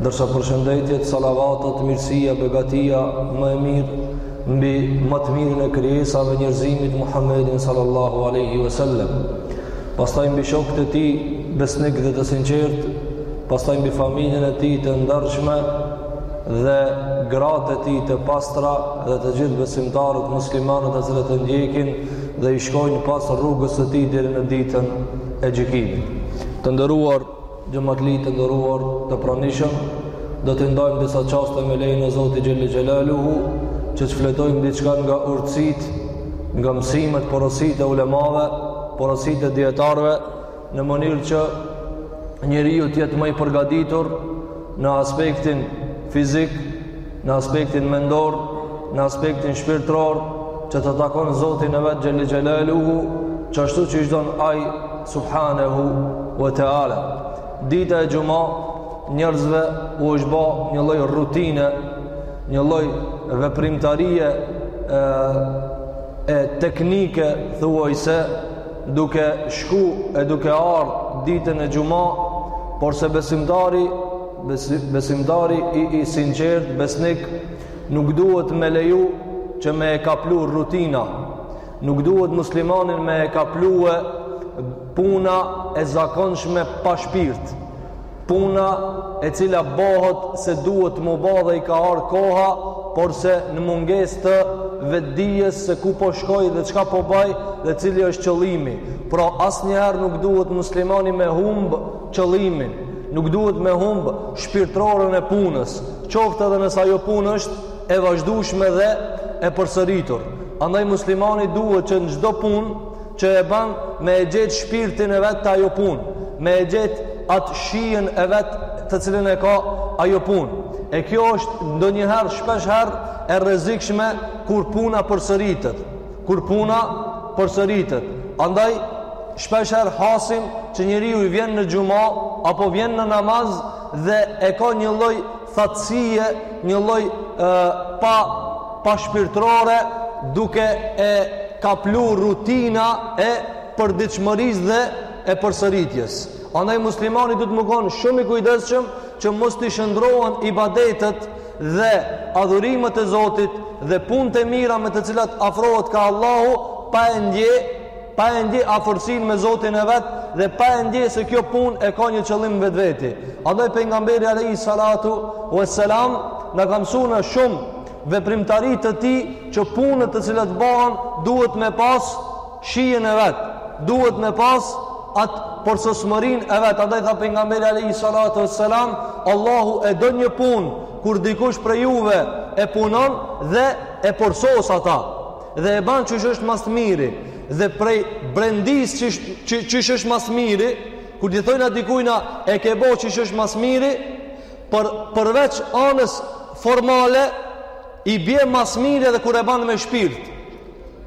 ndërsa përshëndetjet, salavatet, mirësia, begatia, më e mirë, mbi më të mirën e krijesave njerëzimit Muhammedin sallallahu aleyhi ve sellem, pastaj mbi shokët e tij besnik dhe të sinqertë, pastaj mbi familjen e tij të ndershme dhe gratë e tij të pastra dhe të gjithë besimtarët muslimanët të cilët e ndjekin dhe i shkojnë pas rrugës së tij deri në ditën e gjykimit. Të nderuar Xhamatli të nderuar të pranishëm, do t'i ndajmë disa çaste me lejen e Zotit Xhel-le Xhelaluhu, që të shfletojmë diçka nga urtësitë, nga mësimet, porositë e ulemave, porositë e dijetarëve, në mënyrë që njeriu të jetë më i përgaditur në aspektin fizik, në aspektin mendor, në aspektin shpirtëror, që ta takon Zotin e vet Xhel-le Xhelaluhu, ashtu qysh don ai, Subhanehu wa ta'ala Dita e xhuma njerëzve u është ba një lloj rutine Një lloj veprimtarie e, e teknike Thuajse duke shku e duke ardhë ditën e xhuma Porse besimtari Besimtari i, i sinqertë besnik Nuk duhet me leju që me e kaplu rutina Nuk duhet muslimanin me e kaplue puna e zakonshme pa shpirt. Puna e cila bohet se duhet me u ba dhe i ka ardhë koha, porse në mungesë të vetëdijes se ku po shkoj dhe çka po baj dhe cili është qëllimi. Pra asnjëherë nuk duhet muslimani me humbë qëllimin, nuk duhet me humbë shpirtëroren e punës, qoftë edhe nëse ajo punë është, e vazhdueshme dhe e përsëritur. Andaj muslimani duhet që në çdo punë që e bën me e gjet shpirtin e vet te ajo punë, me e gjet atë shijen e vet të cilën e ka ajo punë. E kjo është ndonjëherë shpesh herë e rrezikshme kur puna përsëritet. Kur puna përsëritet. Andaj shpesh herë hasim që njeriu vjen në xhuma apo vjen në namaz dhe e ka një lloj thatësie, një lloj pa pa shpirtërore duke e kaplu rutina e përditshmërisë dhe e përsëritjes. Andaj muslimani duhet me kon shumë i kujdesshëm që mos t'i shndërrohen ibadetet dhe adhurimet e Zotit dhe punët e mira me të cilat afrohet ka Allahu pa e ndie pa e ndje afërsinë me Zotin e vet dhe pa e ndje se kjo punë e ka një qëllim vetveti. Andaj pejgamberi alayhi salatu wassalam na ka mësuar në shumë veprimtari të tij që punët të cilat bëhen duhet me pas shijen e vet, duhet me pas atë përsosmërinë e vet. Andaj tha pejgamberi alayhi salatu wassalam, Allahu e do një punë kur dikush prej juve e punon dhe e përsos ata. dhe e ban qysh është ma s'miri dhe prej brendisë qysh, qysh, qysh është ma s'miri kur të thojna dikujna e ke bo qysh është ma s'miri por, përveç anës formale i bje ma s'miri dhe kur e ban me shpirt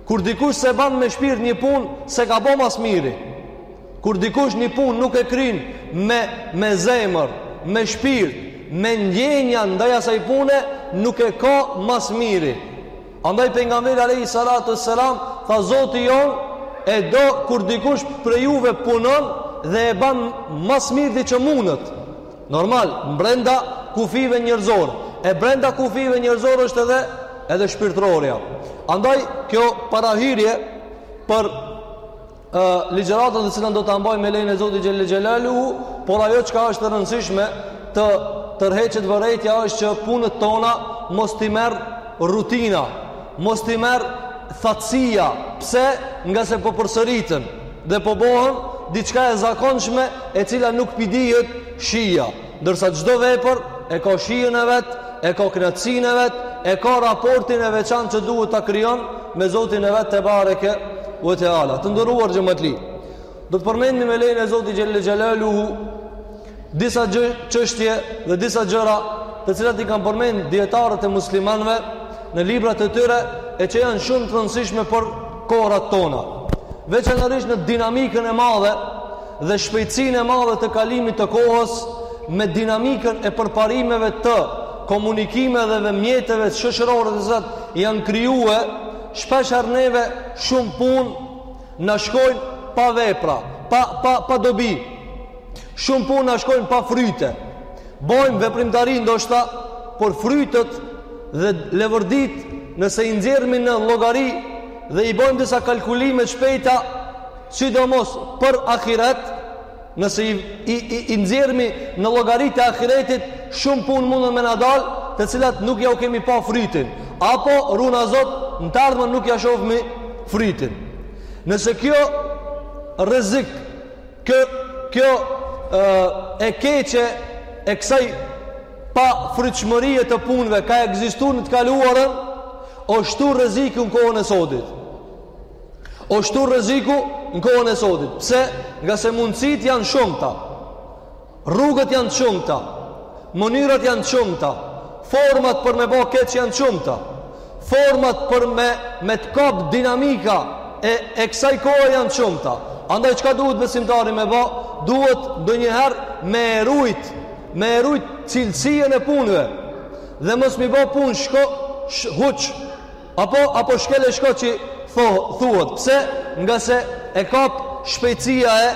kur dikush s'e ban me shpirt një punë s'e ka bo ma s'miri kur dikush një punë nuk e kryn me, me zemër me shpirt me ndjenja ndaj asaj pune nuk e ka ma s'miri Andaj pejgamberi alejhi salatu wassalam tha Zoti jonë e do kur dikush prej juve punon dhe e ban ma s'miri që mundet. Normal, brenda kufijve njerëzorë. E brenda kufijve njerëzorë është edhe edhe shpirtërorja. Andaj kjo parahyrje për ë ligjëratën të cilën do ta mbajmë me lejen e Zotit xhel-le xhelaluhu, por ajo çka është e rëndësishme të tërheqet vërejtja është që punët tona mos t'i merr rutina, mos t'i merr thatësia, pse ngase po përsëriten dhe po bëhen diçka e zakonshme e cila nuk po i dihet shija. Ndërsa çdo vepër e ka shijen e vet, e ka kënaqësinë e vet, e ka raportin e veçantë që duhet ta krijon me Zotin e vet tebareke ue teala. Të nderuar xhematli. Do të përmendim me lejen e Zotit xhel-le xhelaluhu disa çë, çështje dhe disa gjëra të cilat i kanë përmend dijetarët e muslimanve në librat e tyre e që janë shumë të rëndësishme për kohërat tona. Veçanërisht në dinamikën e madhe dhe shpejtësinë e madhe të kalimit të kohës me dinamikën e përparimeve të komunikimeve dhe mjeteve shoqërore të cilat janë krijuar shpeshherë neve shumë punë na shkojnë pa vepra pa pa pa dobi shumë punë na shkojnë pa fryte bojmë veprimtari ndoshta por frytet dhe levërditë nëse i nxjerrmi në llogari dhe i bojmë disa kalkulime të shpejta sidomos për ahiret, nëse i, i, i, i nxjerrmi në llogaritë e ahiretit, shumë punë mundën me na dalë, të cilat nuk ja u kemi pa frytin, apo, runa Zot, në të ardhmen nuk ja shofëmi frytin. Nëse ky rrezik, kjo, kjo e, e keqe e kësaj pafrytshmërie të punëve ka ekzistuar në të kaluarën, osht shtu rreziku në kohën e sotit. O ashtu rreziku në kohën e sodit. Pse? Ngase mundësitë janë shumta. Rrugët janë shumta. Mënyrat janë shumta. Format për me ba keq janë shumta. Format për me me të kap dinamika e e kësaj kohe janë shumta. Andaj çka duhet besimtari me ba? Duhet ndonjëherë me e rujt, me e rujt cilësinë e punëve dhe mos me i ba punë shko sh, huç Apo apo shkel e shko që thoh, thuhet, pse? Ngase e kap shpejtësia e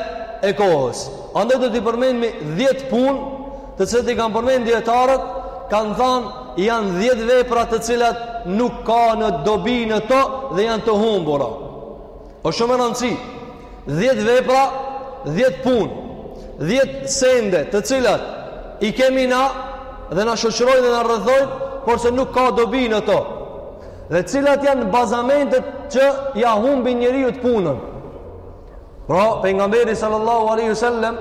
e kohës. Andaj do t'i përmendmi 10 punë, të cilat i kanë përmend dijetarët, kanë thanë janë 10 vepra të cilat nuk kanë dobi në to dhe janë të humbura. O shumë me randësi, dhjetë vepra, dhjetë punë, dhjetë sende të cilat i kemi na dhe na shoqërojnë dhe na rrethojnë, porse nuk ka dobi në to. Dhe cilat janë bazamentet që ia humbin njeriut punën. Pra, Pejgamberi sallallahu aleyhi wasallem,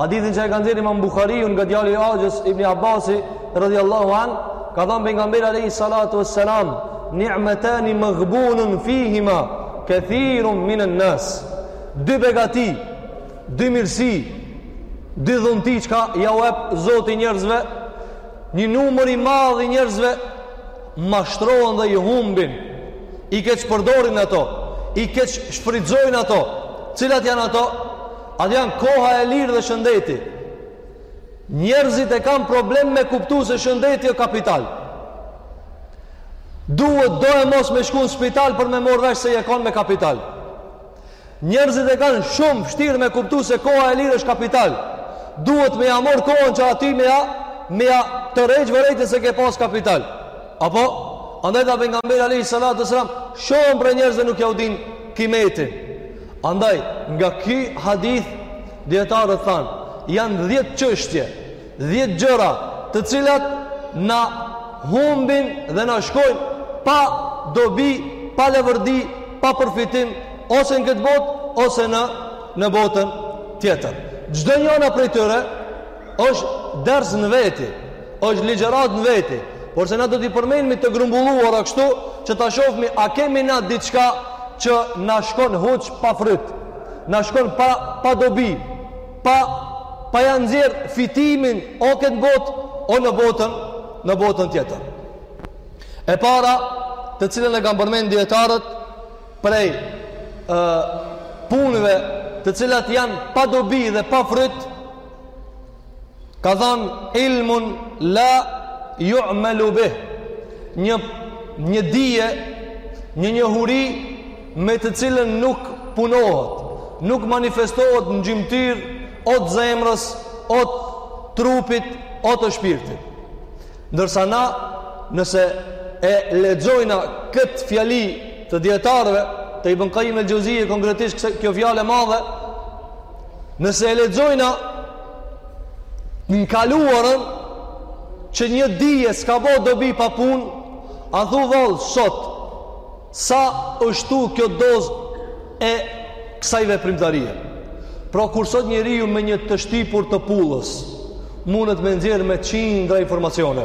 Hadithin që e ka nxjerr Imam Buhariu nga djali i axhës Ibn Abbasi radhiyallahu an, ka thanë pejgamberi alayhi salatu wassalam, "Ni'matani maghbunun fihima kathirun min an-nas." Dy begati, dy mirësi, dy dhunti çka jau ep Zoti njerëzve, një numër i madh i njerëzve mashtrohen dhe i humbin. I keqpërdorin ato, i keqshfrytëzojnë ato. Cilat janë ato? Ato janë koha e lirë dhe shëndeti. Njerëzit e kanë problem me kuptu se shëndeti ë kapital. Duhet doemos me shku në spital për me marrë vesh se je konë me kapital. Njerëzit e kanë shumë vështirë me kuptu se koha e lirë është kapital. Duhet me ja marrë kohën që atij me ja, me ja tërheq vërejtjen se ke pas kapital. Apo, andaj dhe Pejgamberi alejhi salatu wasselam, shumë prej njerëzve nuk jau dinë kimetin. Andaj, nga ky hadith dijetarët thanë, janë dhjetë çështje, dhjetë gjëra, të cilat na humbin dhe na shkojnë pa dobi, pa leverdi, pa përfitim, ose në këtë botë, ose në në botën tjetër. Çdonjana prej tyre është ders në veti, është ligjëratë në veti, porse na do t'i përmenmi të grumbulluara kështu, që ta shofmi a kemi na diçka që na shkon huç pa fryt, na shkon pa, pa dobi, pa, pa ja nxjerr fitimin o këtë botë, o në botën, në botën tjetër. E para, të cilën e kanë përmend dijetarët, prej e, punëve të cilat janë pa dobi dhe pa fryt, ka thanë ilmun la yu'malu bih një një dije një njohuri me të cilën nuk punohet nuk manifestohet në gjymtyrë o të zemrës o të trupit o të shpirtit ndërsa na nëse e lexojna këtë fjali të dijetarëve të i bënkajim e gjëzije konkretisht kjo fjalë e madhe Nëse e lexojna n'kaluarën që një dije s'ka bo dobi pa punë, a thu vallë sot sa është kjo dozë e kësaj veprimtarie. Pra kur sot njeriu me një të shtipur të pullës mundet me nxjerr me qindra informacione,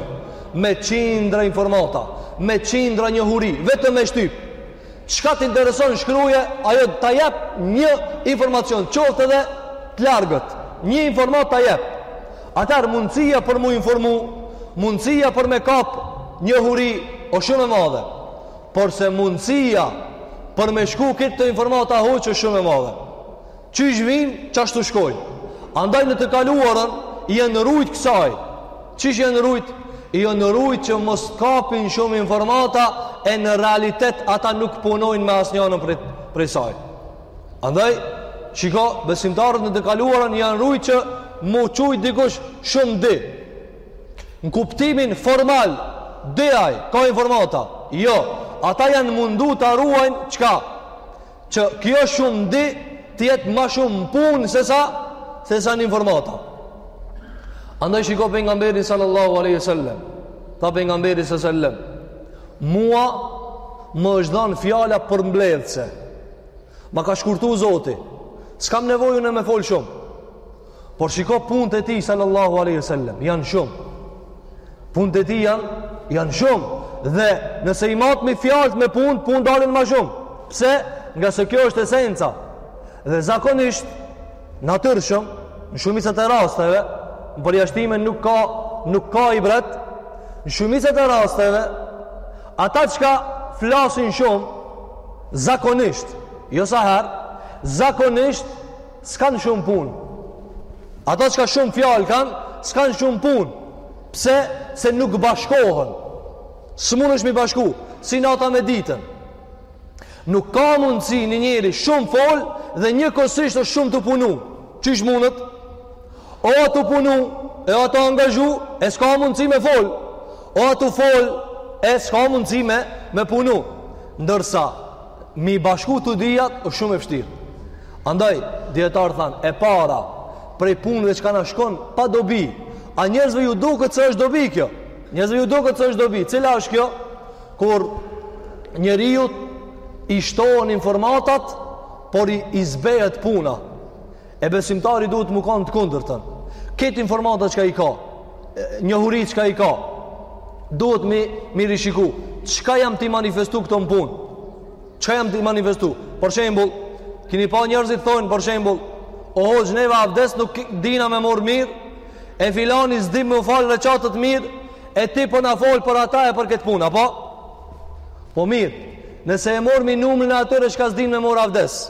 me qindra informata, me qindra njohuri, vetëm me shtyp. Çka të intereson shkruje ajo ta jep një informacion qoftë edhe të largët. Një informatë ta jep. Atëherë mundësia për m'u informu, mundësia për me kap njohuri o shumë e madhe. Porse mundësia për me shku kto informata huq o shumë e madhe. Qysh vijnë, qashtu shkojnë. Andaj në të kaluarën janë rujt kësaj. Qysh janë rujt? Janë rujt që mos kapin shumë informata e në realitet ata nuk punojnë me asnjanën prej, prej saj. Andaj, shiko, besimtarët në të kaluarën janë rujt që m'u qujt dikush shumëdi. Në kuptimin formal, deaj, ka informata. Jo, ata janë mundu ta ruajnë çka? Që kjo shumëdi të jetë ma shumë në punë sesa sesa në informata. Andaj shiko pejgamberin sallallahu alaihi wasallam. Tha pejgamberi sallallahu alaihi wasallam. Mua më është dhanë fjala përmbledhëse. Ma ka shkurtu Zoti. S'kam nevojë unë me fol shumë. Por shiko punët e tij sallallahu alaihi wasallam, janë shumë. Punët e tij janë janë shumë dhe nëse i matmi fjalët me punë, punë dalin ma shumë. Pse? Ngase kjo është esenca. Dhe zakonisht natyrshëm në shumicën e rasteve, në përjashtime nuk ka nuk ka ibret, në shumicën e rasteve ata çka flasin shumë zakonisht, jo sa herë, zakonisht S'kanë shumë punë. Ata çka shumë fjalë kanë, s'kanë shumë punë. Pse? Se nuk bashkohen. S'mun është m'i bashku, si nata me ditën. Nuk ka mundësi një njeri shumëfol dhe njëkohësisht është shumë tu punu. Qysh mundet? O tu punu, o tu angazhu, e s'ka mundësi me fol. O tu fol, e s'ka mundësi me, me punu. Ndërsa, m'i bashku të dyjat është shumë e vështirë. Andaj, dijetarët thanë, e para, prej punëve çka na shkon, pa dobi, a njerëzve ju duket se është dobi kjo? Njerëzve ju duket se është dobi, cila është kjo? Kur njeriut i shtohen informatat, por i zbehet puna, e besimtari duhet m'u kanë të kundërtën. Këto informatat çka i ka, njohuri çka i ka, duhet m'i, m'i rishiku, çka jam t'i manifestu këto në punë? Çka jam t'i manifestu? Për shembull, keni pa njerëzit thonë për shembull, o hoxhë neve avdes nuk dina me mor mirë, e filani s'din me u fal rekatet mirë, e ti po na fol për ata e për këtë punë, apo? Po mirë, nëse e morrmi numrin e atyre çka s'din me mor avdes.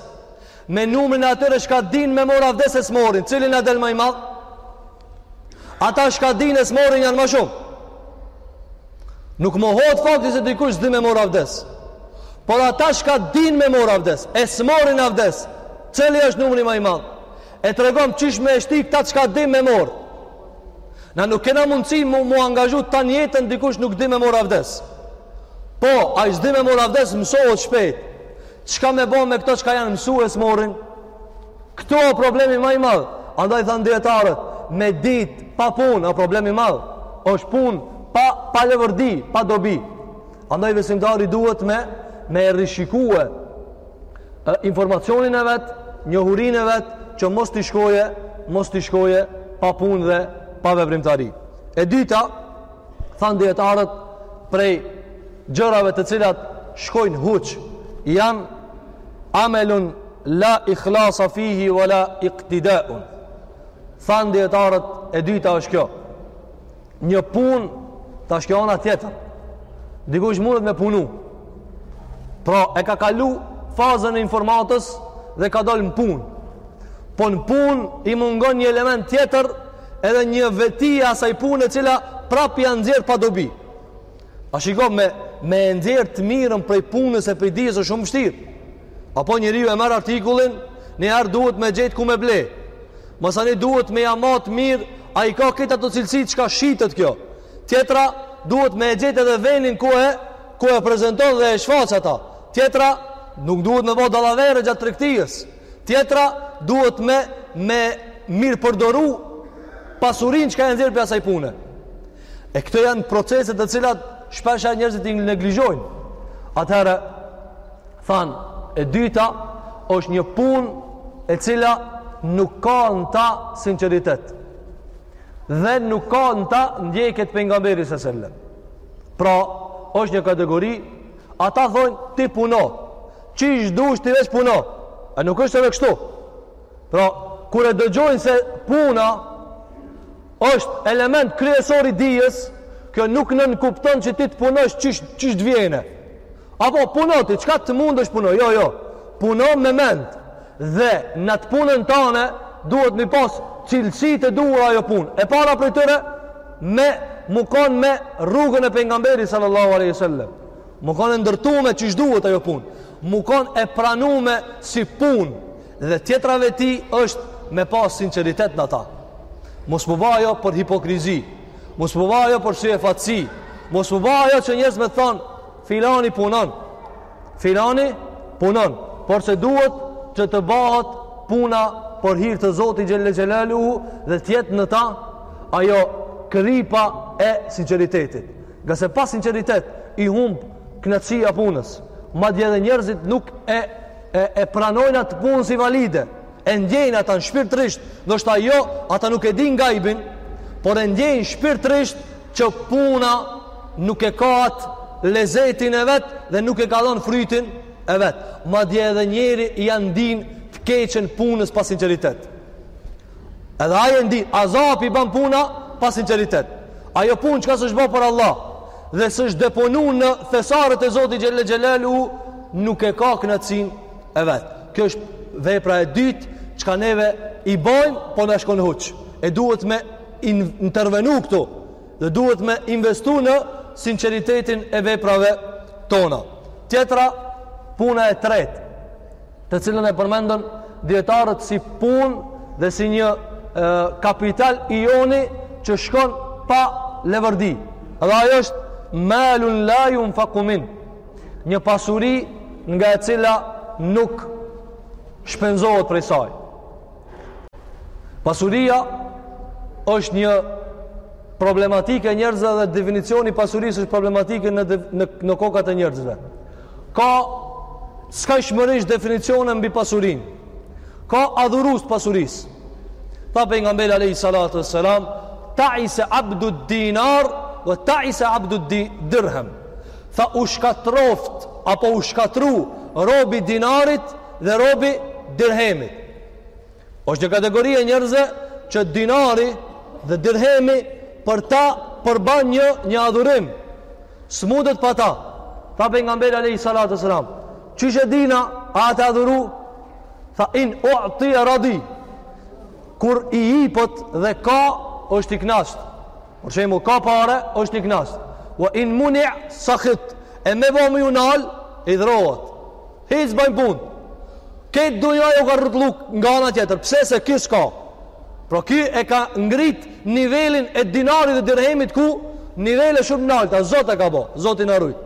Me numrin e atyre çka din me mor avdes e s'morin, cili na del ma i madh? Ata çka din e s'morin janë ma shumë. Nuk mohohet fakti se dikush s'di me mor avdes. Por ata çka din me mor avdes, e s'morin avdes, cili është numri ma i madh. E tregom qysh me i shti këta çka din me mor. Na nuk kena mundësi m'u, m'u angazhu tanë jetën dikush nuk din me mor avdes. Po, ai s'di me mor avdes mësohet shpejt. Çka me bo me këta çka janë mësu e s'morin? Këtu o problemi ma i madh. Andaj thanë dijetarët, me ditë, pa punë, o problem i madh. është punë, pa, pa levërdi, pa dobi. Andaj besimtari duhet me, me e rishikue, informacionin e vet, njohurinë e vet, që mos t'i shkoje, mos t'i shkoje pa punë dhe pa veprimtari. E dyta, Thanë dijetarët prej gjërave të cilat shkojnë huq janë amelun la ikhlasa fihi wa la iktidaun. Thanë dijetarët e dyta është kjo. Një punë, tash kjo ona tjetër. Dikush mundet me punu. Pra e ka kalu fazën e informatës dhe ka dalë në punë. Po në punë i mungon një element tjetër edhe një veti e asaj pune e cila prap ja nxjerr pa dobi. A shiko me e nxjerr të mirën prej punës e prej dijes është shumë vështirë. Apo njeriu e merr artikullin, niherë duhet me gjet ku me ble. Masanej duhet me ja mat mirë, a i ka ky ato cilësi çka shitet kjo. Tjetra duhet me gjet edhe venin ku e ku e prezanton dhe e shfaq ata. Tjetra nuk duhet me bo dallavere gjatë tregtisë. Tjetra duhet me me mirëpërdoru pasurinë çka e nxjerr prej asaj pune. E këto janë proceset të cilat shpeshherë njerëzit i neglizhojnë. Atëherë, thanë, e dyta është një punë e cila nuk ka në ta sinceritet dhe nuk ka në ta ndjekje të Pejgamberit alejhi sellem. Pra, është një kategori Ata thonë ti puno. Çish dush ti veç puno. A nuk është edhe kështu? Pra, kur e dëgjojnë se puna është element kryesor i dijes, kjo nuk nënkupton që ti të punosh çish të vjen. Apo puno ti, çka të mundësh puno? Jo, jo. Puno me mend. Dhe në atë punën tane duhet me pas cilësitë e duhura ajo punë. E para prej tyre me mu kon me rrugën e pejgamberit sallallahu alaihi wasallam. Mu kon e ndërtume çish duhet ajo punë. Mu kon e pranume si punë dhe tjetra veti është me pas sinqeritet në ta. Mos mu ba ajo për hipokrizi. Mos mu ba ajo për syefaqësi. Mos mu ba ajo që njerëz me thanë filani punon. Filani punon, porse duhet që të bahet puna për hir të Zotit xhelle xhelaluhu dhe të jetë në ta ajo kripa e sinqeritetit. Ngase pa sinqeritet i humb kënaqësia punës. Madje edhe njerëzit nuk e e, e pranojnë atë punë si valide. E ndjejnë ata shpirtërisht, ndoshta jo, ata nuk e dinë gajbin, por e ndjejnë shpirtërisht që puna nuk e ka atë lezetin e vet dhe nuk e ka dhon frytin e vet. Madje edhe njeri ja ndin të keqen punës pa sinqeritet. Edhe ai e ndin, azap i ban puna pa sinqeritet. Ajo punë çka s'është ba për Allah dhe s'është deponu në thesarët e Zotit xhelle xhelalu nuk e ka kënaqësinë e vet. Kjo është vepra e dytë çka neve i bajmë po na shkon huç. E duhet me intervenu këtu dhe duhet me investu në sinqeritetin e veprave tona. Tjetra, puna e tretë, të cilën e përmendin djetarët si punë dhe si një e, kapital i joni që shkon pa levërdi. Dhe ajo është malun la junfaku min, një pasuri nga e cila nuk shpenzohet prej saj. Pasuria është një problematikë e njerëzve dhe definicioni i pasurisë është problematikë në, në, në kokat e njerëzve. Ka skajshmërisht definicione mbi pasurinë. Ka adhurues pasurisë. Tha pejgamberi alejhi salatu ue selam, taise abdu dinar dhe taise abdu di, dirhem. Tha u shkatërroftë apo u shkatërru robi i dinarit Dhe robi dirhemit. Është një kategori e njerëzve që dinari dhe dirhemi për ta përbën një një adhurim. S'mundet pa ta. Tha pejgamberi alayhi salatu selam, "Qysh e dina a e ka adhuru?" Tha in u'ti radi. Kur i jepet dhe ka, është i kënaqur. Për shembull, ka pare, është i kënaqur. Wa in muni' sakhit. E me vonë me ju nal, hidhërohet. Hiç s'bëjnë punë. Krejt dunjaja u ka rrotullu nga ana tjetër. Pse Se ky s'ka. Pra ky e ka ngrit nivelin e dinarit dhe dirhemit ku nivele shumë nalta. Zot e ka bo. Zotin e rujt.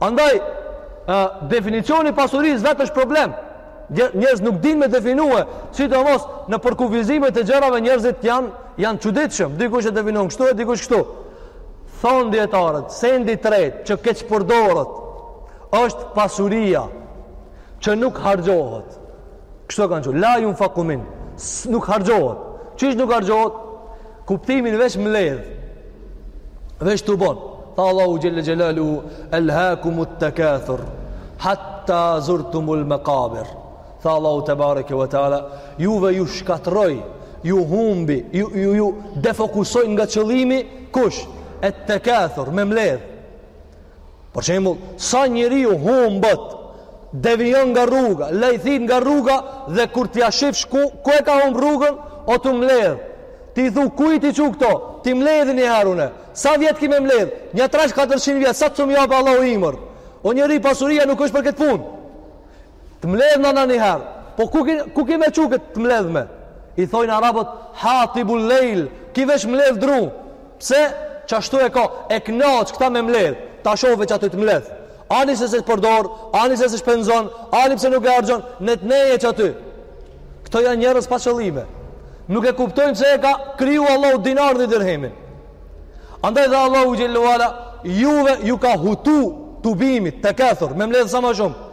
Andaj, e, definicioni i pasurisë vetë është problem. Njerëzit nuk din me definue. Sidomos në përkufizimet e gjërave njerëzit janë, janë çuditshëm. Dikush e definon kështu e dikush kështu. Thonë dijetarët, sendi i tretë që keqpërdoret Është pasuria që nuk harxhohet. Kështu e kanë thënë, la yunfaku min, nuk harxhohet. Qysh nuk harxhohet? Kuptimi veç mbledh. Veç tubon. Tha Allahu xhelle xhelaluhu, elhakumut takathur hatta zurtumul maqabir. Tha Allahu tebareke ve teala, juve ju shkatrroi, ju humbi, ju ju, ju defokusoi nga qëllimi kush? Et takathur me mbledh. Për shembull, sa njeriu humbet, devijon nga rruga, lajthit nga rruga dhe kur t'ia shifsh ku ku e ka humb rrugën, o tu mbledh. Ti thu kujt t'i çu këto? T'i mbledhi një herë unë. Sa vjet ki me mbledh? Një 300-400 vjet, sa të më jap Allahu ymër. O njeri, pasuria nuk është për këtë punë. Të mledh na një herë. Po ku ki, ku ki me qu këtë të mledhme? I thojnë arabët, hatibu lejl, ky veç mledh dru. Pse? Qashtu e ka, e knaq këta me mledh, ta shohe që aty të mledh. Ani se s'e përdor, ani se s'e shpenzon, ani pse nuk e harxhon, le të neje që aty. Këto janë njerëz pa qëllime. Nuk e kuptojnë pse e ka kriju Allahu dinarin dhe dirhemin. Andaj dhe Allahu xhelle ve ala, juve ju ka hutu tubimi, tekathur, me mledh sa ma shumë.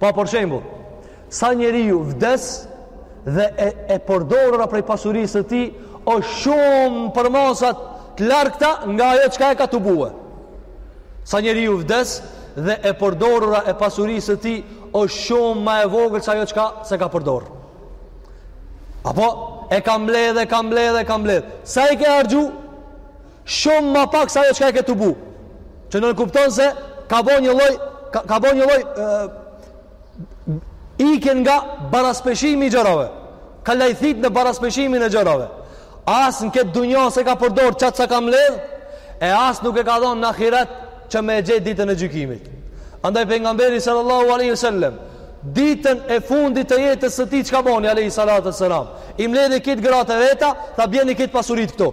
Pa për shembull, sa njeriu vdes dhe e, e përdorura prej pasurisë së tij është shumë përmasa të largëta nga ajo çka e ka tubue. Sa njeriu vdes dhe e përdorura e pasurisë së tij është shumë më e vogël se ajo çka s'e ka përdor. A po, e ka mbledh, e ka mbledh, e ka mbledh. Sa i ke harxhu? Shumë ma pak se ajo çka e ke tubu. Që nënkupton se ka bo një lloj ka, ka bo një lloj ikje nga baraspeshimi i gjërave. Ka lajthit në baraspeshimin e gjërave. As në këtë dunja s'e ka përdor çat sa ka mbledh, e as nuk e ka dhënë në ahiret që me e gjet ditën e gjykimit. Andaj pejgamberi sallallahu alejhi ve selem ditën e fundit të jetës së tij çka boni alejhi salatu ve selam. I mbledhi krejt gratë e veta, tha bjeni krejt pasuritë këtu.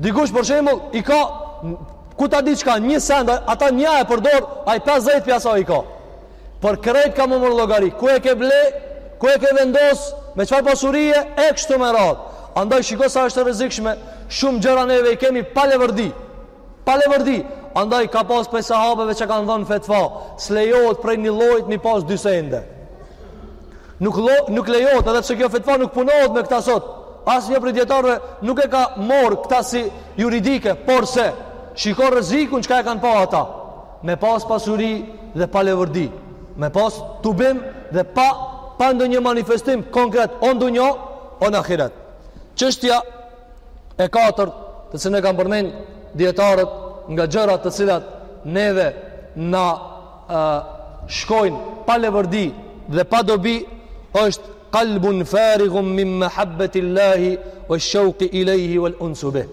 Dikush për shembull i ka ku ta di çka një send, ata një e përdor, ai 50 pjesa i ka. Për krejt ka me u marrë llogari, ku e ke ble, ku e ke vendos, me çfarë pasurie, e kështu me radhë. Andaj shiko sa është e rrezikshme, shumë gjëra neve i kemi pa levërdi. Pa levërdi. Andaj ka pas prej sahabëve që kanë dhënë fetva, s'lejohet prej një llojt me i pas dy sende. Nuk lo, nuk lejohet edhe pse kjo fetva nuk punohet me këta sot. Asnjë prej dijetarëve nuk e ka marrë këta si juridike, porse shiko rrezikun çka e kanë pa ata. Me pas pasuri dhe pa levërdi, me pas tubim dhe pa pa ndonjë manifestim konkret o n'dunja o në ahiret. Çështja e katërt, të cilën e kanë përmend dijetarët nga gjërat të cilat neve na ë shkojnë pa levërdi dhe pa dobi është kalbun farigun min mahabbetil-lahi vesh-sheuki ilejhi vel-unsi bihi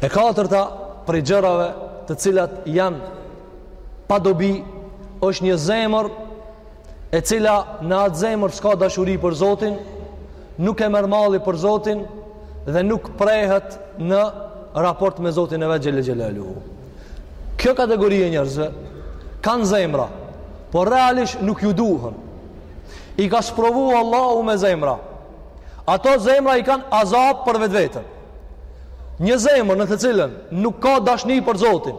e katërta prej gjërave të cilat janë pa dobi është një zemër e cila në atë zemër s'ka dashuri për Zotin nuk e merr malli për Zotin dhe nuk prehet në raport me Zotin e vet xhel-le xhelaluhu Kjo kategori e njerëzve kanë zemra, por realisht nuk ju duhën. I ka sprovu Allahu me zemra. Ato zemra i kanë azab për vetveten. Një zemër në të cilën nuk ka dashni për Zotin,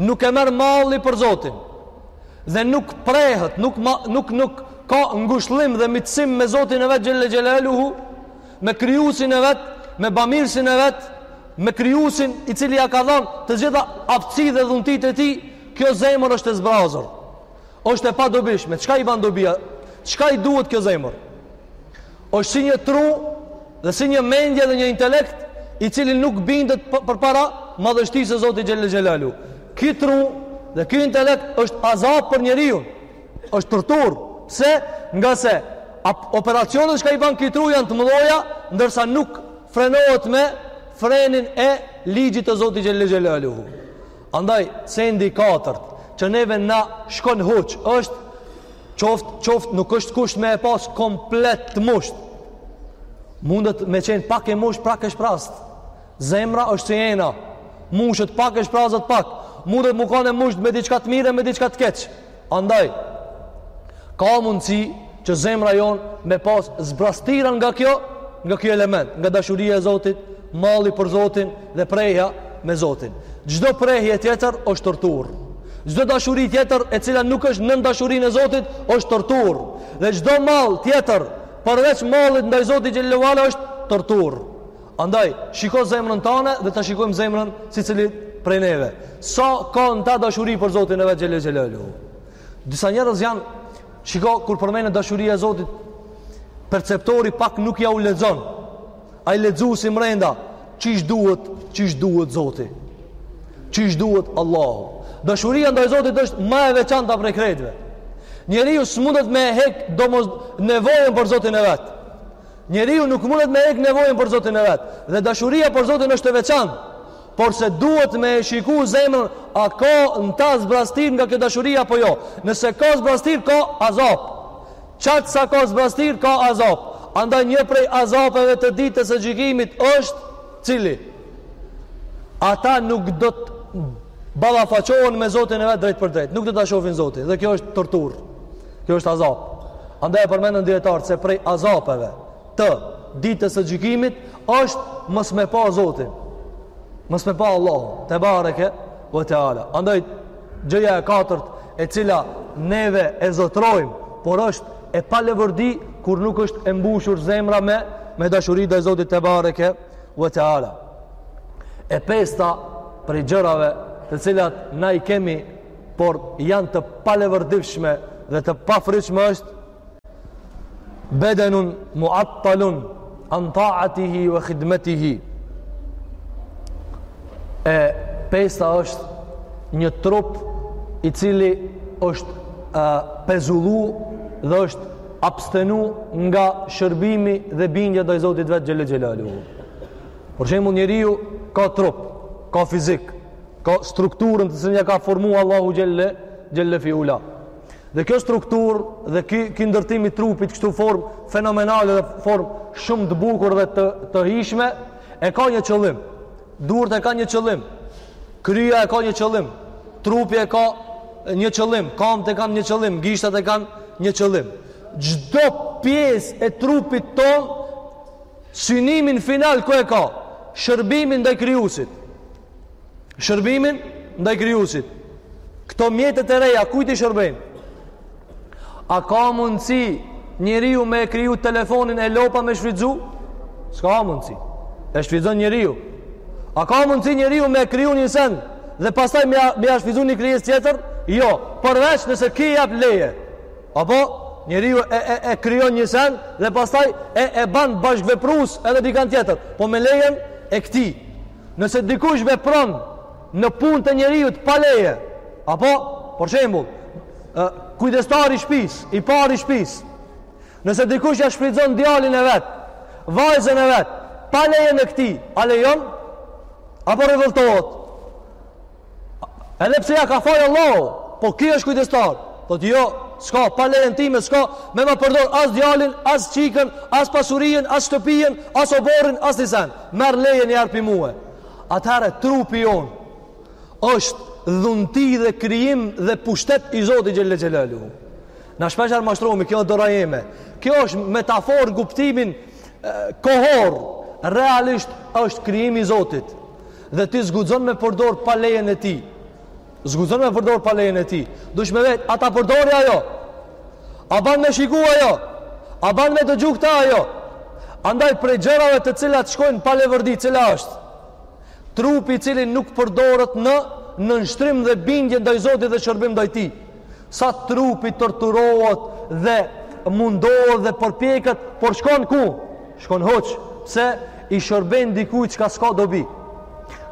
nuk e merr malli për Zotin, dhe nuk prehet, nuk, ma, nuk, nuk ka ngushllim dhe miqësim me Zotin e vet xhel-le xhelaluhu, me krijuesin e vet, me bamirësin e vet, me krijuesin i cili ia ka dhënë të gjitha aftësitë dhe dhuntitë e tij, kjo zemër është e zbrazur. Është e padobishme. Çka i ban dobia? Çka i duhet kjo zemër? Është si një tru dhe si një mendje dhe një intelekt i cili nuk bindet përpara madhështisë së Zotit xhel-le xhelaluhu. Ky tru dhe ky intelekt është azab për njeriun. është torturë. Pse? Ngase operacionet që i bën ky tru janë të mëdha, ndërsa nuk frenohet me frenin e ligjit të Zotit Xhele Xhelaluhu. Andaj sendi i 4 që neve na shkon huq është qoftë qoftë nuk është kusht me e pas komplet të mushtë. Mundet me qenë pak e mushtë pak e shprazt. Zemra është si ena. Mushet pak e shprazet pak. Mundet me kanë e mushtë me diçka të mirë, me diçka të keqe. Andaj, ka mundësi që zemra jonë me pas zbrazëtira nga kjo, nga kjo element, nga dashuria e Zotit, malli për Zotin dhe prehja me Zotin. Çdo prehje tjetër është torturë. Çdo dashuri tjetër e cila nuk është nën dashurinë e Zotit është torturë. Dhe çdo mall tjetër përveç mallit ndaj Zotit xhele ve ala është torturë. Andaj, shiko zemrën tane dhe ta shikojmë zemrën secili prej neve. Sa ka në ta dashuri për Zotin e vet xhele xhelaluhu. Disa njerëz janë, shiko, kur përmendet dashuria e Zotit, perceptori pak nuk jau lexon. Ai lexusi mrenda, qysh duhet, qysh duhet Zoti. Qysh duhet Allahu. Dashuria ndaj Zotit është ma e veçanta prej krejtve. Njeriu s'mundet me hek domos nevojën për Zotin e vet. Njeriu nuk mundet me hek nevojën për Zotin e vet, dhe dashuria për Zotin është e veçantë. Porse duhet me e shiku zemrën a ka në ta zbrazëtirë nga kjo dashuria apo jo. Nëse ka zbrazëtirë ka azap. Qat sa ka zbrazëtirë ka azap. Andaj një prej azapeve të ditës së gjykimit është cili ata nuk do të ballafaqohen me Zotin e vet drejtpërdrejt, nuk do ta shofin Zotin dhe kjo është torturë. Kjo është azap. Andaj e përmendën dijetarët se prej azapeve të ditës së gjykimit është mos me pa Zotin. Mos me pa Allahun tebareke ve teala. Andaj gjëja e katërt e cila neve e zotërojmë, por është e palevërdi kur nuk është e mbushur zemra me me dashuri ndaj Zotit tebareke ve teala. E pesta prej gjërave të cilat na i kemi por janë të palevërdivshme dhe të pafrytshme është bedenun muattalun an taatihi wa khidmatihi e pesta është një trup i cili është pezullu dhe është abstenu nga shërbimi dhe bindja ndaj Zotit vet xhele xhelaluhu. Për shembull njeriu ka trup, ka fizik, ka strukturën të cilën ja ka formuar Allahu xhelle fi ula. Dhe kjo strukturë dhe ky ky ndërtim i trupit kështu në formë fenomenale dhe formë shumë të bukur dhe të të hijshme e ka një qëllim. Duart e kanë një qëllim. Kryja e ka një qëllim. Trupi e ka një qëllim, kamët e kanë një qëllim, gishtat e kanë një qëllim. Çdo pjesë e trupit tonë synimin final ku e ka? Shërbimin ndaj krijuesit. shërbimin ndaj krijuesit. Këto mjetet e reja kujt i shërbejnë? A ka mundësi njeriu me e kriju telefonin e lopa me e shfrytzu? S'ka mundësi. E shfrytëzon njeriu. A ka mundësi njeriu me e kriju një sen dhe pastaj me ja shfrytëzu një krijesë tjetër? Jo, përveç nëse ky jap leje. Apo njeriu e e e krijon një sen dhe pastaj e e ban bashkëveprues edhe dikan tjetër, po me lejen e këtij. Nëse dikush vepron në punë të njeriut pa leje, apo për shembull, ë kujdestari i shtëpisë, i pari i shtëpisë. Nëse dikush ja shfrytëzon djalin e vet, vajzën e vet, pa lejen e këtij, a lejon? Apo revoltohet? Edhe pse ja ka fal Allahu, po ky është kujdestar. Thotë jo, s'ka pa lejen time, s'ka me ma përdor as djalin, as çikën, as pasurinë, as shtëpinë, as oborrin, as ni sen. Merr lejen një herë pi mue. Atëherë trupi jonë është dhunti dhe krijim dhe pushtet i Zotit xhel-le xhelaluhu. Na shpeshar mashtrohemi, kjo dora jeme. Kjo është metaforë në kuptimin kohor. Realisht është krijim i Zotit. dhe ti s'guxon me përdor pa lejen e tij. S'guxon me përdor pa lejen e tij. Duhesh me e vet Atë, ta përdori a jo. A ban me shiku a jo? A ban me dëgju këta a jo? Andaj prej gjërave të cilat shkojnë pa levërdi, cila është? Trupi i cili nuk përdoret në nënshtrim dhe bindje ndaj Zotit dhe shërbim ndaj Tij. Sa trupi torturohet dhe mundohet dhe përpjeket, por shkon ku? Shkon huq, se i shërben dikuj çka s'ka dobi.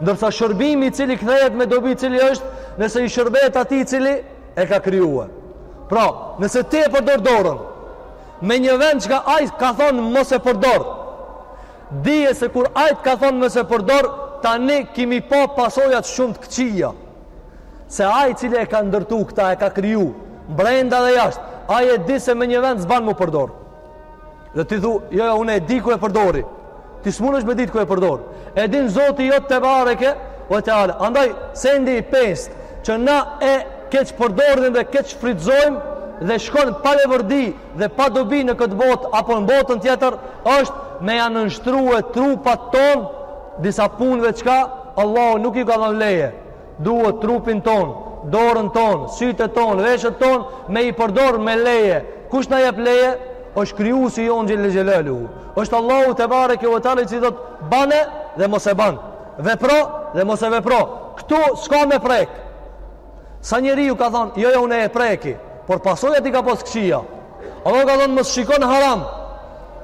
Ndërsa shërbimi i cili kthehet me dobi cili është, nëse i shërbehet atij i cili e ka kriju. Pra, nëse ti e përdor dorën, me një vend çka ai të ka thonë mos e përdor, dije se kur ai të ka thonë mos e përdor, tani ki me i pa pasojat shumë të këqija. Se ai i cili e ka ndërtu këta, e ka kriju, brenda dhe jashtë, ai e di se me një vend s'ban m'u përdor. Dhe ti thu, jo, jo, unë e di ku e përdori. Ti s'munesh me ditë ku e përdor. E din Zoti yt tebareke ve teala. Andaj, sendi i pestë, që na e keqpërdorim dhe keqshfrytzojmë, dhe shkon pa levërdi, dhe pa dobi në këtë botë apo në botën tjetër është me ia nënshtrue trupat tonë disa punëve çka Allahu nuk i ka dhonë leje. Duhet trupin tonë, dorën tonë, sytë tonë, veshët tonë me i përdor me leje. Kush na jep leje? Është krijuesi jonë Xhel-le Xhelaluhu. Është Allahu tebareke ve teala që thot bane dhe mos e ban. Vepro dhe mos e vepro. Ktu s'ka me prek. Sa njeriu ka thonë, jo, jo, unë e preki, por pasojat i ka pas këqija. Allahu ka thonë, mos shiko në haram.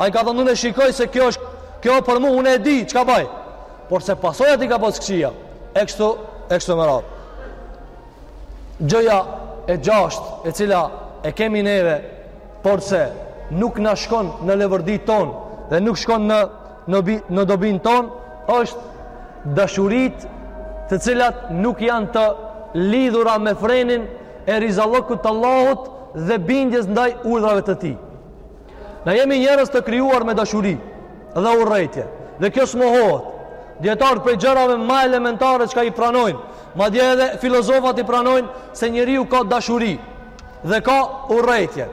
Ai ka thonë, unë e shikoj se kjo është, kjo për mu, unë e di, çka baj. Porse pasojat i ka pas këqija. E kështu, e kështu me radhë. Gjoja e gjashtë, e cila e kemi neve, porse nuk na shkon në leverdi tonë, dhe nuk shkon në në bi, në dobinë tonë është dashuritë të cilat nuk janë të lidhura me frenin e rizallëkut të Allahut dhe bindjes ndaj urdhrave të tij. Na jemi njerëz të krijuar me dashuri dhe urrejtje. Dhe kjo s'mohohet. Dijetarët prej gjërave ma elementare çka i pranojnë, madje edhe filozofat i pranojnë se njeriu ka dashuri dhe ka urrejtje.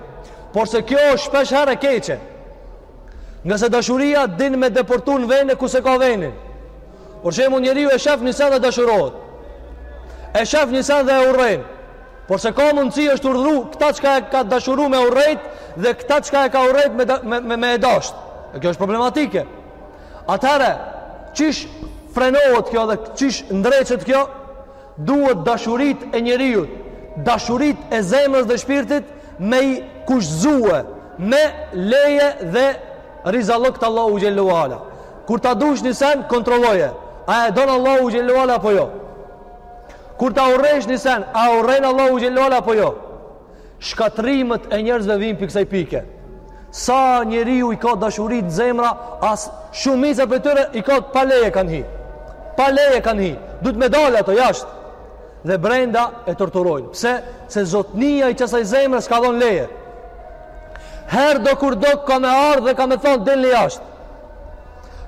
Porse kjo është shpesh herë e keqe. Ngase dashuria din me deportu në vene ku s'e ka venin. Për shembull njeriu e shef një sen dhe dashurohet. E shef një sen dhe e urren. Porse ka mundësi është urdhru këta çka e ka dashuru me urrejt dhe këta çka e ka urrejt me, me, me, me e dasht. E kjo është problematike. Atëherë, qysh frenohet kjo dhe qysh ndreqet kjo? Duhet dashuritë e njeriut, dashuritë e zemrës dhe shpirtit me i kushtëzue me leje dhe rizallëk të Allahut Xhel-le ue Ala. Kur ta dush një sen, kontrolloje. A e don Allahu Xhel-le ue Ala apo jo? Kur ta urrejsh një sen, a e urren Allahu Xhel-le ue Ala apo jo? Shkatërrimet e njerëzve vijnë prej kësaj pike. Sa njeriu i ka dashuritë në zemër, a shumica prej tyre i ka pa leje kanë hi. Pa leje kanë hi. Duhet me dalë ato jashtë. Dhe brenda e torturojnë. Pse? Se zotnia i qasaj zemre s'ka dhonë leje. Herdokurdo ka me ardhë dhe ka me thonë delni jashtë.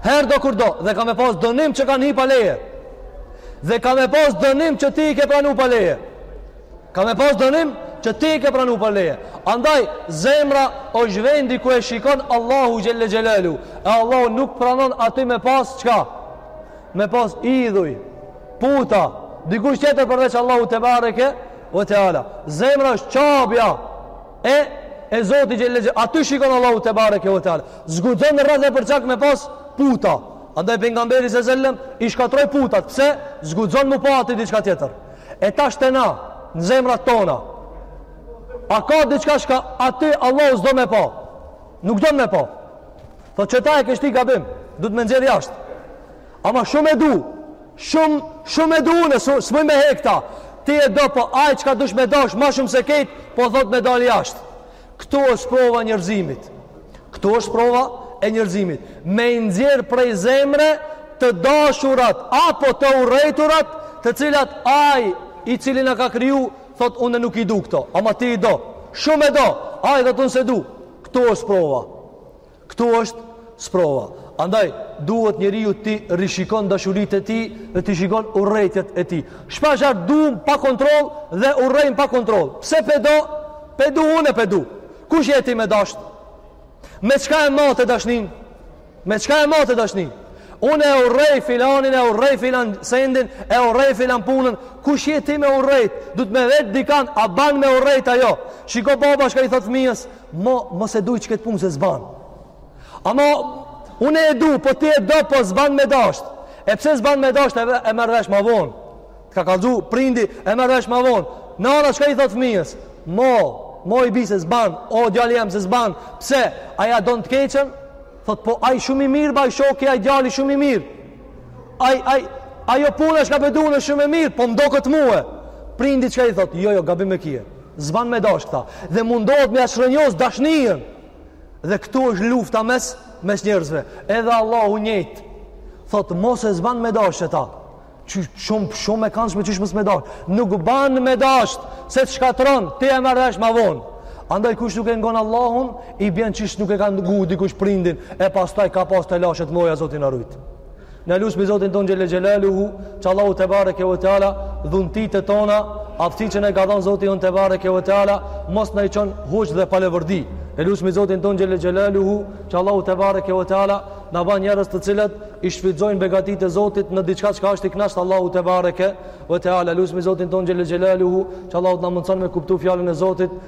Herdokurdo dhe ka me pas dënim që kanë hi pa leje. Dhe ka me pas dënim që ti i ke pranu pa leje. Ka me pas dënim që ti i ke pranu pa leje. Andaj, zemra është vendi ku e shikon Allahu Xhel-le Xhelaluhu. E Allahu nuk pranon aty me pas çka? Me pas idhuj, puta, dikush tjetër përveç Allahut tebareke ue teala. Zemra është Qabja e, e Zotit Xhel-le Xhelaluhu. Aty shikon Allahu tebareke ue teala. S'guxon rreth e përqark me pas puta. Andaj, pejgamberi alejhi selam, i shkatrroi putat. Pse? S'guxon m'u pa aty diçka tjetër. E tash te na, në zemrat tona, a ka diçka shka aty Allahu s'do me pa? Nuk do me pa. Thot qeta e ke shti gabim, duet me nxjerrë jashtë. Ama shumë e du, shumë, shumë e du unë s'muj me hek ta, ti e do po ai çka dush me dash, ma shumë se kejt, po thot me dalë jashtë. Këtu është prova e njerëzimit. Këtu është prova e njerëzimit. Me i nxjerrë prej zemre të dashurat, apo të urrejturat, të cilat aj i cili na ka kriju, thot unë nuk i du këto, ama ti i do. Shumë e do, aj thot unë s'e du. Këtu është prova. Këtu është sprova. Andaj, duhet njeriu t'i rishikon dashuritë e tij dhe t'i shikon urrejtjet e tij. Shpeshherë dum pa kontroll dhe urrejmë pa kontroll. Pse pe do? Pe du unë e pe du. Kush je ti me dashtë? Me çka e mate dashninë? Me çka e mate dashninë? Unë e urrej filanin, e urrej filan sendin, e urrej filan punën. Kush je ti me urrejt? Duet me vet dikan, a ban me urrejt a jo? Shiko baba shka i thotë fëmijës, Mo, mos e duj qëkët punë se s'ban. Ama, unë e du, po ti e do, po s'ban me dasht. E pse s'ban me dasht e, e merr vesh ma vonë? Të ka kalzu, prindi, e merr vesh ma vonë. Nana, çka i thotë fëmijës? Mo, moj bi se s'ban, o djali jem se s'ban. Pse, a ja don të keqen? Thot, po, aj shumë i mirë, baj shoki, aj djali shumë i mirë. Aj, aj, ajo punë çka pe du unë shumë e mirë, po m'doket mue. Prindi, çka i thotë? Jo, jo, gabim e kije. S'ban me dasht këta dhe mundohet me ja shrrënjos dashnijën. Dhe këtu është lufta mes mes njerëzve. Edhe Allahu njëjtë thot mo se s'ban me dasht këta. Çu shumë shumë e kanshme, qysh mos me dasht. Nuk ban me dasht se të shkatrron, ti e merr vesh ma vonë. Andaj kush nuk e ngon Allahun, i bjen qysh nuk e ka ngu dikush prindin, e pastaj ka pas telashe t'mdhaja, Zoti na rujt. Na lusmi Zotin tonë xhel-le xhelaluhu, që Allahu tebareke ve teala, dhuntitë e tona, aftësitë që na i ka dhonë Zoti jonë tebareke ve teala, mos na i çon huq dhe pa leverdi. E lusmi Zotin tonë xhel-le xhelaluhu, që Allahu tebareke ve teala, na ban njerëz të cilët i shfrytzojnë begatitë e Zotit në diçka çka është i knaqtë Allahu tebareke ve teala. E lusmi Zotin tonë xhel-le xhelaluhu, që Allahu të na mundëson me kuptu fjalën e Zotit,